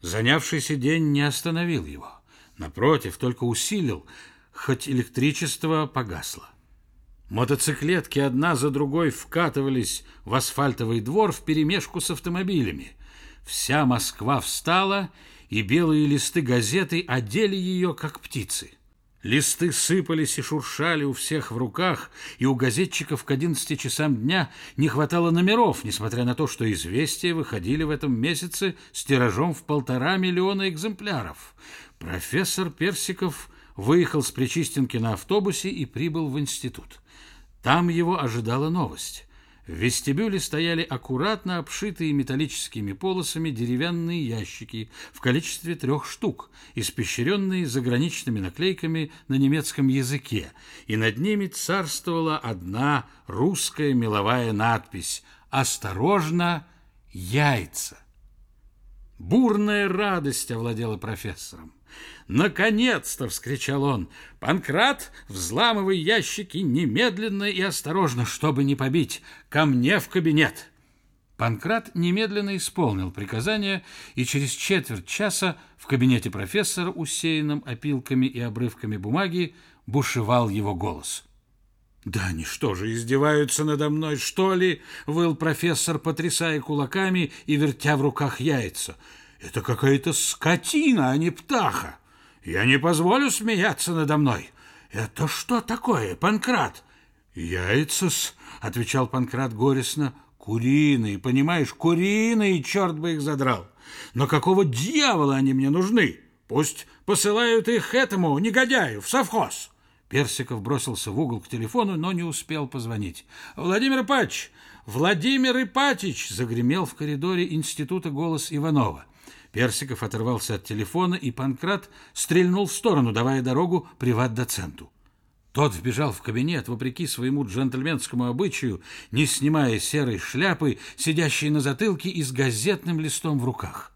Занявшийся день не остановил его. Напротив, только усилил, хоть электричество погасло. Мотоциклетки одна за другой вкатывались в асфальтовый двор вперемешку с автомобилями. Вся Москва встала, и белые листы газеты одели ее, как птицы. Листы сыпались и шуршали у всех в руках, и у газетчиков к одиннадцати часам дня не хватало номеров, несмотря на то, что «Известия» выходили в этом месяце с тиражом в полтора миллиона экземпляров. Профессор Персиков выехал с Причистенки на автобусе и прибыл в институт. Там его ожидала новость. В вестибюле стояли аккуратно обшитые металлическими полосами деревянные ящики в количестве трех штук, испещренные заграничными наклейками на немецком языке, и над ними царствовала одна русская меловая надпись «Осторожно, яйца». Бурная радость овладела профессором. «Наконец-то!» — вскричал он. «Панкрат, взламывай ящики немедленно и осторожно, чтобы не побить. Ко мне в кабинет!» Панкрат немедленно исполнил приказание, и через четверть часа в кабинете профессора, усеянном опилками и обрывками бумаги, бушевал его голос. «Да они что же, издеваются надо мной, что ли?» — выл профессор, потрясая кулаками и вертя в руках яйца. «Это какая-то скотина, а не птаха!» Я не позволю смеяться надо мной. Это что такое, Панкрат? Яйца-с, отвечал Панкрат горестно. Куриные, понимаешь, куриные, черт бы их задрал. Но какого дьявола они мне нужны? Пусть посылают их этому негодяю в совхоз. Персиков бросился в угол к телефону, но не успел позвонить. «Владимир Ипатич! Владимир Ипатич!» загремел в коридоре института голос Иванова. Персиков оторвался от телефона, и Панкрат стрельнул в сторону, давая дорогу приват-доценту. Тот вбежал в кабинет, вопреки своему джентльменскому обычаю, не снимая серой шляпы, сидящей на затылке и с газетным листом в руках.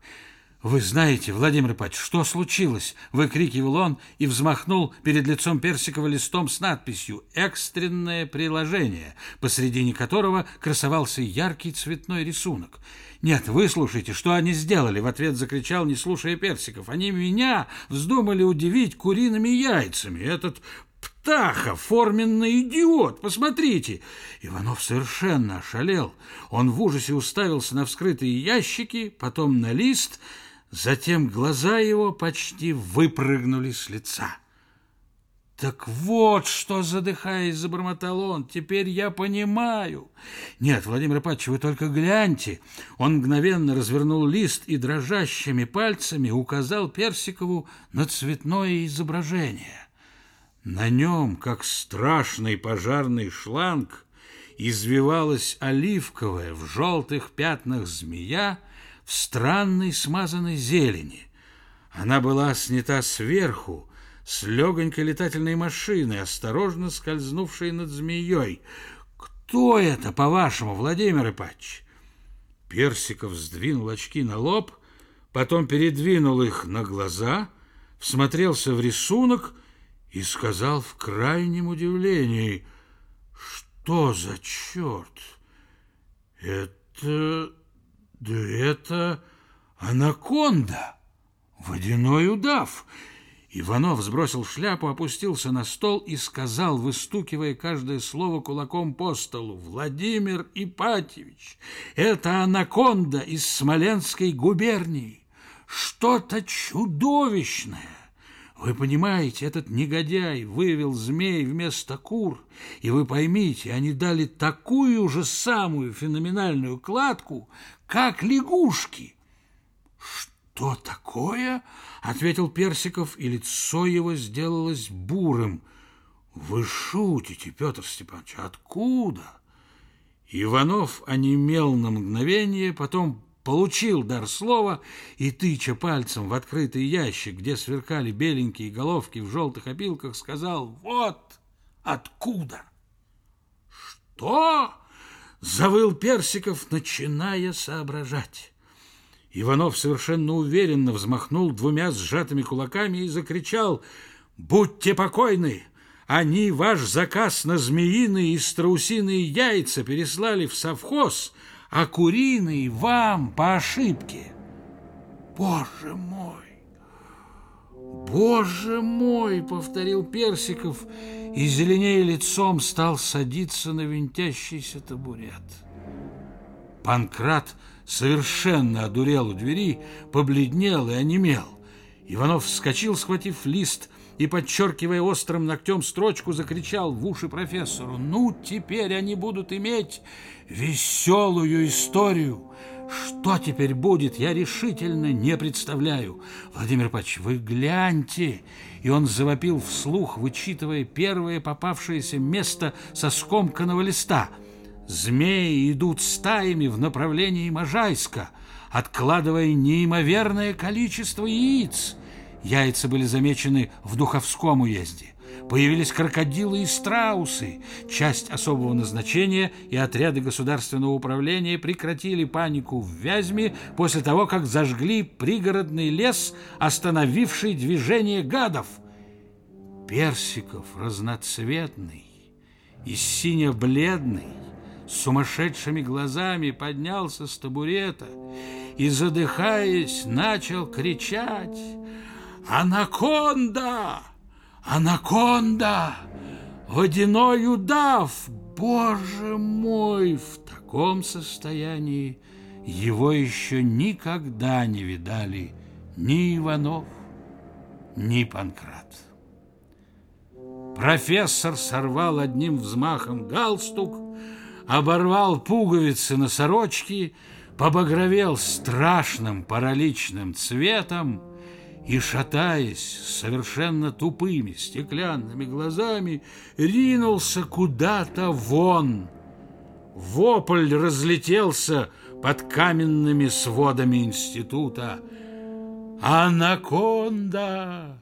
«Вы знаете, Владимир Ипатьевич, что случилось?» — выкрикивал он и взмахнул перед лицом Персикова листом с надписью «Экстренное приложение», посредине которого красовался яркий цветной рисунок. «Нет, выслушайте, что они сделали!» — в ответ закричал, не слушая Персиков. «Они меня вздумали удивить куриными яйцами. Этот Птаха, форменный идиот, посмотрите!» Иванов совершенно ошалел. Он в ужасе уставился на вскрытые ящики, потом на лист — Затем глаза его почти выпрыгнули с лица. «Так вот что, задыхаясь, забормотал он, теперь я понимаю». «Нет, Владимир Ипатович, вы только гляньте». Он мгновенно развернул лист и дрожащими пальцами указал Персикову на цветное изображение. На нем, как страшный пожарный шланг, извивалась оливковая в желтых пятнах змея, в странной смазанной зелени. Она была снята сверху, с легонькой летательной машины, осторожно скользнувшей над змеей. «Кто это, по-вашему, Владимир Ипатч?» Персиков сдвинул очки на лоб, потом передвинул их на глаза, всмотрелся в рисунок и сказал в крайнем удивлении, «Что за черт? Это...» Да это анаконда, водяной удав. Иванов сбросил шляпу, опустился на стол и сказал, выстукивая каждое слово кулаком по столу, «Владимир Ипатьевич, это анаконда из Смоленской губернии, что-то чудовищное!» Вы понимаете, этот негодяй вывел змей вместо кур, и вы поймите, они дали такую же самую феноменальную кладку, как лягушки. Что такое? ответил Персиков, и лицо его сделалось бурым. Вы шутите, Петр Степанович, откуда? Иванов онемел на мгновение, потом получил дар слова и, тыча пальцем в открытый ящик, где сверкали беленькие головки в желтых опилках, сказал «Вот откуда!» «Что?» — завыл Персиков, начиная соображать. Иванов совершенно уверенно взмахнул двумя сжатыми кулаками и закричал «Будьте покойны! Они ваш заказ на змеиные и страусиные яйца переслали в совхоз!» а куриный вам по ошибке. Боже мой! «Боже мой!» — повторил Персиков и, зеленее лицом, стал садиться на винтящийся табурет. Панкрат совершенно одурел у двери, побледнел и онемел. Иванов вскочил, схватив лист, и, подчеркивая острым ногтем строчку, закричал в уши профессору. «Ну, теперь они будут иметь веселую историю!» Что теперь будет, я решительно не представляю. Владимир Павлович, вы гляньте. И он завопил вслух, вычитывая первое попавшееся место со скомканного листа. Змеи идут стаями в направлении Можайска, откладывая неимоверное количество яиц. Яйца были замечены в Духовском уезде. Появились крокодилы и страусы. Часть особого назначения и отряды государственного управления прекратили панику в Вязьме после того, как зажгли пригородный лес, остановивший движение гадов. Персиков разноцветный и сине-бледный, сумасшедшими глазами поднялся с табурета и, задыхаясь, начал кричать «Анаконда!» Анаконда! Водяной удав! Боже мой! В таком состоянии его еще никогда не видали ни Иванов, ни Панкрат. Профессор сорвал одним взмахом галстук, оборвал пуговицы на сорочке, побагровел страшным параличным цветом и, шатаясь совершенно тупыми стеклянными глазами, ринулся куда-то вон. Вопль разлетелся под каменными сводами института. «Анаконда!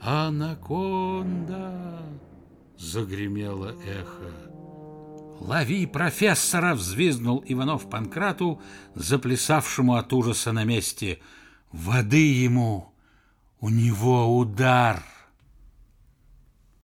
Анаконда!» — загремело эхо. «Лови профессора!» — взвизгнул Иванов Панкрату, заплясавшему от ужаса на месте — Воды ему, у него удар.